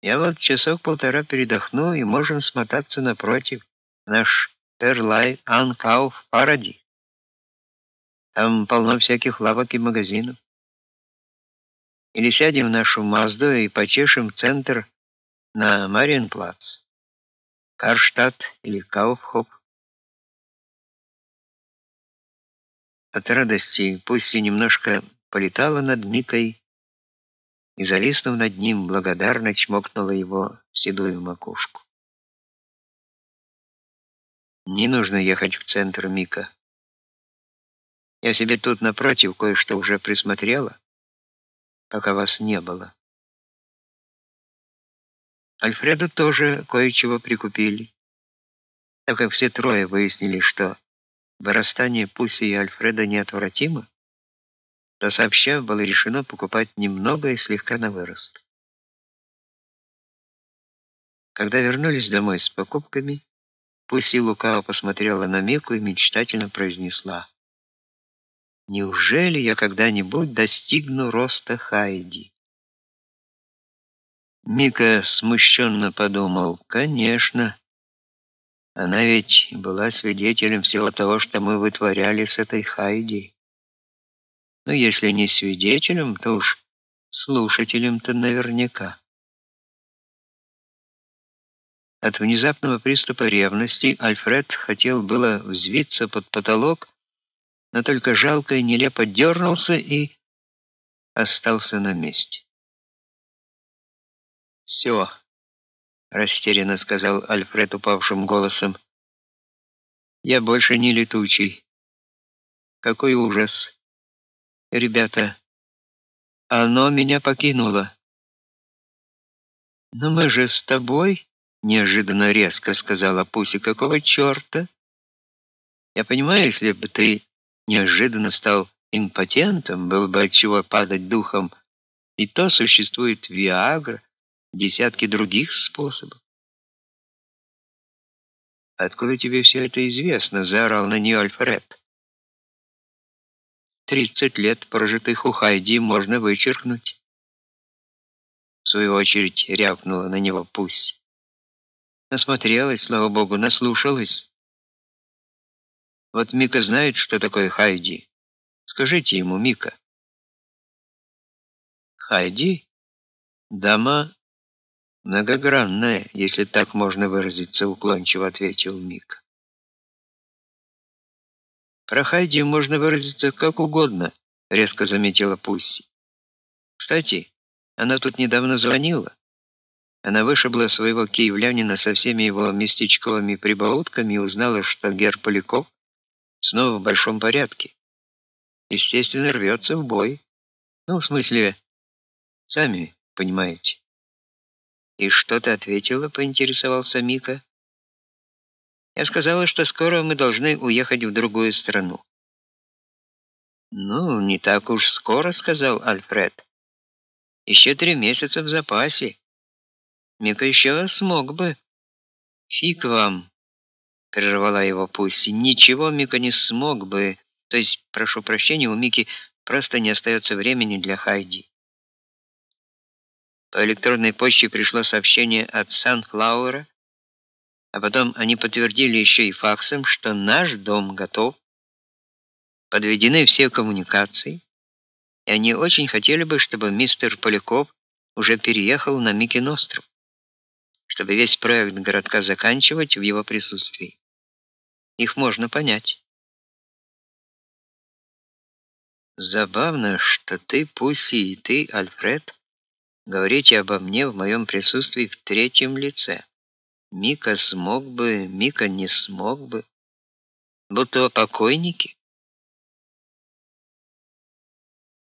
Я вот часок-полтора передохну, и можем смотаться напротив, наш Перлай Анкауф Паради. Там полно всяких лавок и магазинов. Или сядем в нашу Мазду и почешем центр на Мариенплац. Карштадт или Кауфхоп. От радости пусть и немножко полетала над Микой и, зависнув над ним, благодарно чмокнула его в седую макушку. Не нужно ехать в центр Мика. Я себе тут напротив кое-что уже присмотрела, пока вас не было. Альфреду тоже кое-чего прикупили, так как все трое выяснили, что вырастание Пуси и Альфреда неотвратимо, то сообща было решено покупать немного и слегка на вырост. Когда вернулись домой с покупками, Пуси лукаво посмотрела на Мику и мечтательно произнесла: "Неужели я когда-нибудь достигну роста Хайди?" Мика смущенно подумал: "Конечно, она ведь была свидетелем всего того, что мы вытворяли с этой Хайди. Но если не свидетелем, то уж слушателем-то наверняка. От внезапного приступа ревности Альфред хотел было взвиться под потолок, но только жалко и нелепо дернулся и остался на месте. «Все», растерянно сказал Альфред упавшим голосом. Я больше не летучий. Какой ужас. Ребята, оно меня покинуло. Но мы же с тобой, неожиданно резко сказала Пуся. Какого чёрта? Я понимаю, если бы ты неожиданно стал импотентом, был бы от чего падать духом. И то существует Виагра, десятки других способов. Откуда тебе все это известно? заорал на нее Альфред. Тридцать лет прожитых у Хайди можно вычеркнуть. В свою очередь рявкнула на него Пусть. Насмотрелась, слава богу, наслушалась. Вот Мика знает, что такое Хайди. Скажите ему, Мика. Хайди дама Многогранная, если так можно выразиться, уклончиво ответил Мик. Про Хайди можно выразиться как угодно, резко заметила Пусси. Кстати, она тут недавно звонила. Она вышибла своего киевлянина со всеми его местечковыми прибаутками и узнала, что Гер Поляков снова в большом порядке. Естественно, рвется в бой. Ну, в смысле, сами понимаете. «И что ты ответила?» — поинтересовался Мика. «Я сказала, что скоро мы должны уехать в другую страну». «Ну, не так уж скоро», — сказал Альфред. «Еще три месяца в запасе. Мика еще смог бы». «Фиг вам», — прервала его Пусси. «Ничего Мика не смог бы. То есть, прошу прощения, у Мики просто не остается времени для Хайди». По электронной почте пришло сообщение от Санфлауэра, а потом они подтвердили еще и факсом, что наш дом готов. Подведены все коммуникации, и они очень хотели бы, чтобы мистер Поляков уже переехал на Микин остров, чтобы весь проект городка заканчивать в его присутствии. Их можно понять. Забавно, что ты, Пусси, и ты, Альфред, Говорите обо мне в моем присутствии в третьем лице. Мика смог бы, Мика не смог бы. Будто покойники.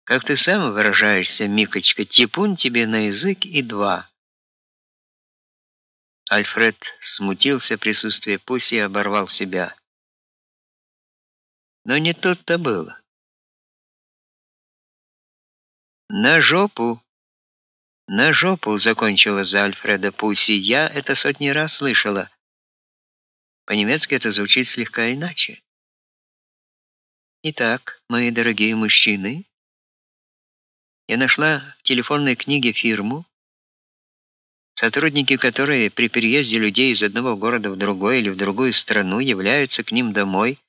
Как ты сам выражаешься, Микочка, типун тебе на язык и два. Альфред смутился присутствие Пуси и оборвал себя. Но не тут-то было. На жопу на жопу закончила за Альфреда Пусси. Я это сотни раз слышала. По-немецки это звучит слегка иначе. Итак, мои дорогие мужчины, я нашла в телефонной книге фирму, сотрудники которые при переезде людей из одного города в другой или в другую страну являются к ним домой